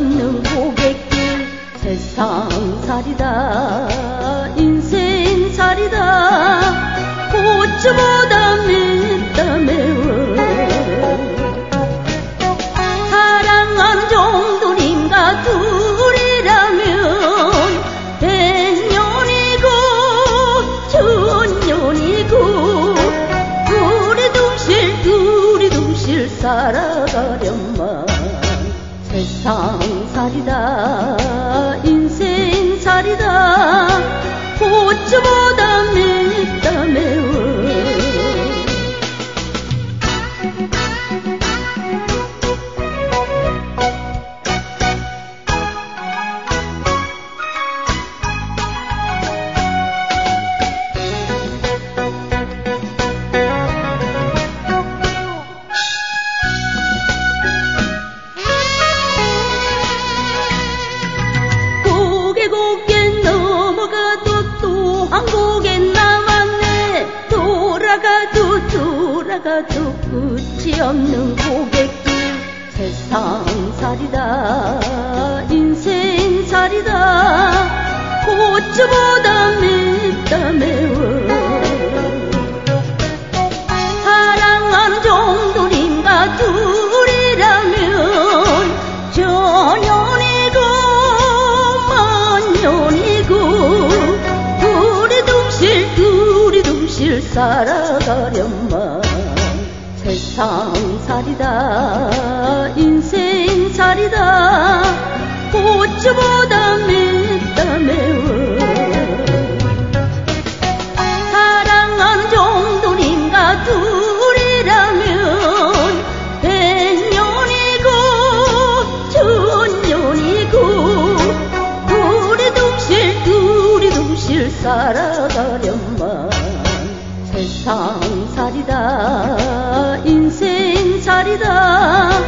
없는 고갯길. 세상살이다. 인생살이다. 고추보다 맵다 매워 사랑하는 정도님과 둘이라면 백년이고 천년이고 두리둥실 두리둥실 살아가련만 세 상살이다 없는 고갯길 세상살이다. 인생살이다. 고추보다 맵다 매워 사랑하는 정도님과 둘이라면 저년이고 만년이고 두리둥실 두리둥실 살아가련만 세상살이다. 인생살이다. 고추보다 맵다 매워. 사랑하는 정돈인가 둘이라면 백년이고 천년이고 두리둥실 두리둥실 살아가렴만. 세상살이다. 记得。